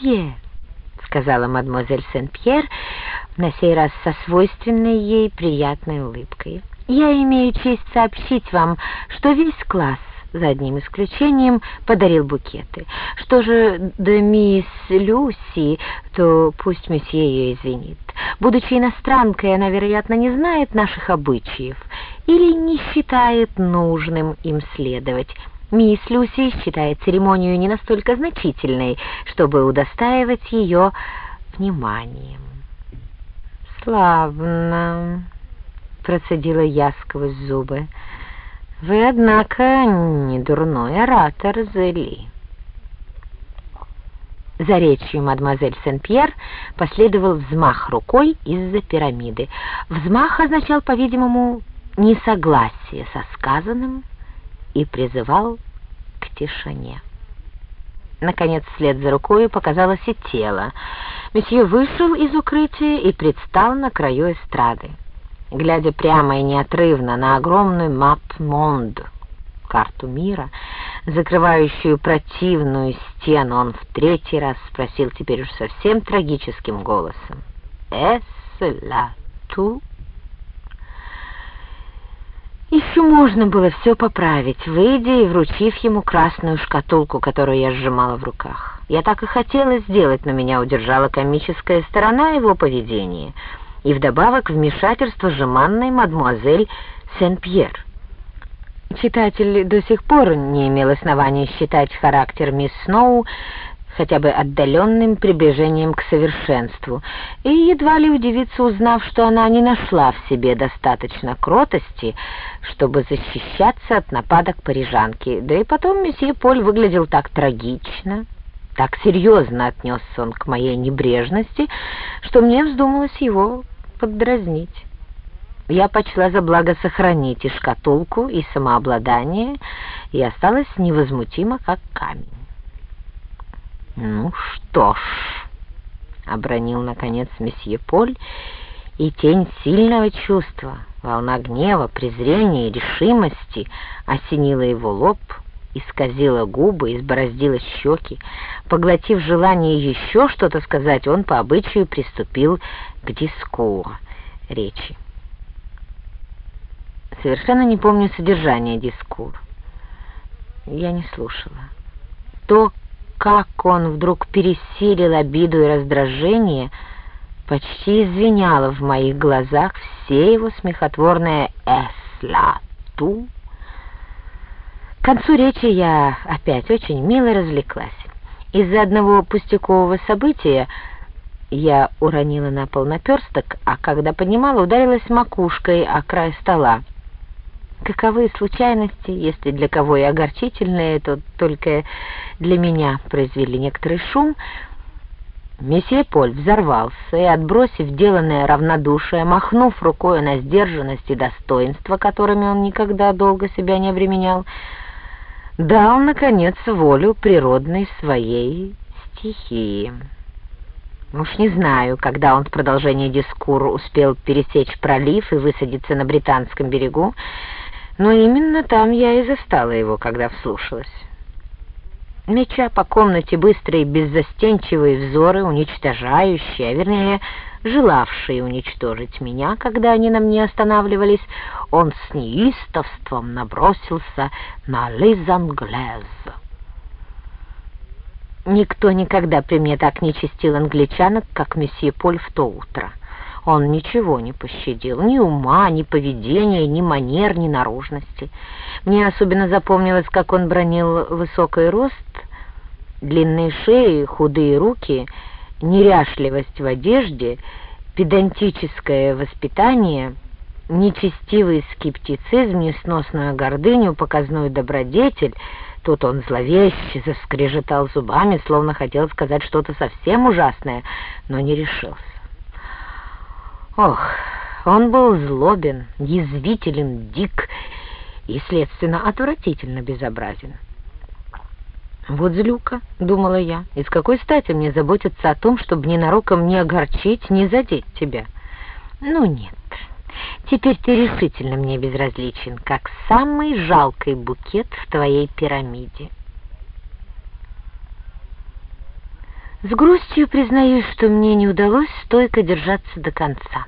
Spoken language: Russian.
месье», — сказала мадемуазель Сен-Пьер, на сей раз со свойственной ей приятной улыбкой. «Я имею честь сообщить вам, что весь класс, за одним исключением, подарил букеты. Что же до мисс Люси, то пусть месье ее извинит. Будучи иностранкой, она, вероятно, не знает наших обычаев или не считает нужным им следовать». Мисс Люси считает церемонию не настолько значительной, чтобы удостаивать ее вниманием. «Славно», — процедила я сквозь зубы. «Вы, однако, не дурной оратор, Зели». За речью мадемуазель Сен-Пьер последовал взмах рукой из-за пирамиды. Взмах означал, по-видимому, несогласие со сказанным, и призывал к тишине. Наконец, вслед за рукой показалось и тело. Месье вышел из укрытия и предстал на краю эстрады. Глядя прямо и неотрывно на огромную мап-монд, карту мира, закрывающую противную стену, он в третий раз спросил теперь уж совсем трагическим голосом. «Эс ла ту?» Еще можно было все поправить, выйдя и вручив ему красную шкатулку, которую я сжимала в руках. Я так и хотела сделать, но меня удержала комическая сторона его поведения и вдобавок вмешательство жеманной мадмуазель Сен-Пьер. Читатель до сих пор не имел основания считать характер мисс Сноу хотя бы отдаленным приближением к совершенству, и едва ли удивиться, узнав, что она не нашла в себе достаточно кротости, чтобы защищаться от нападок парижанки. Да и потом месье Поль выглядел так трагично, так серьезно отнесся он к моей небрежности, что мне вздумалось его поддразнить. Я почла за благо сохранить и шкатулку, и самообладание, и осталась невозмутима, как камень. «Ну что ж», — обронил, наконец, месье Поль, и тень сильного чувства, волна гнева, презрения и решимости осенила его лоб, исказила губы, избороздила щеки. Поглотив желание еще что-то сказать, он по обычаю приступил к дискуру речи. Совершенно не помню содержание дискур. Я не слушала. То, как он вдруг пересилил обиду и раздражение, почти извиняло в моих глазах все его смехотворное «эсла-ту». К концу речи я опять очень мило развлеклась. Из-за одного пустякового события я уронила на пол наперсток, а когда поднимала, ударилась макушкой о край стола. Каковы случайности, если для кого и огорчительные, то только для меня произвели некоторый шум. Месье Поль взорвался и, отбросив деланное равнодушие, махнув рукой на сдержанность и достоинство, которыми он никогда долго себя не обременял, дал, наконец, волю природной своей стихии. Уж не знаю, когда он в продолжении дискура успел пересечь пролив и высадиться на британском берегу, но именно там я и застала его, когда вслушалась. Меча по комнате быстрые беззастенчивые взоры, уничтожающие, а вернее, желавшие уничтожить меня, когда они на мне останавливались, он с неистовством набросился на «Лизанглез». Никто никогда при мне так не чистил англичанок, как месье Поль в то утро. Он ничего не пощадил, ни ума, ни поведения, ни манер, ни наружности. Мне особенно запомнилось, как он бронил высокий рост, длинные шеи, худые руки, неряшливость в одежде, педантическое воспитание, нечестивый скептицизм, несносную гордыню, показную добродетель. Тут он зловеще заскрежетал зубами, словно хотел сказать что-то совсем ужасное, но не решился. Ох, он был злобен, язвителен, дик и, следственно, отвратительно безобразен. «Вот злюка», — думала я, — «и с какой стати мне заботиться о том, чтобы ненароком не огорчить, не задеть тебя?» «Ну нет, теперь ты решительно мне безразличен, как самый жалкий букет в твоей пирамиде». С грустью признаюсь, что мне не удалось стойко держаться до конца.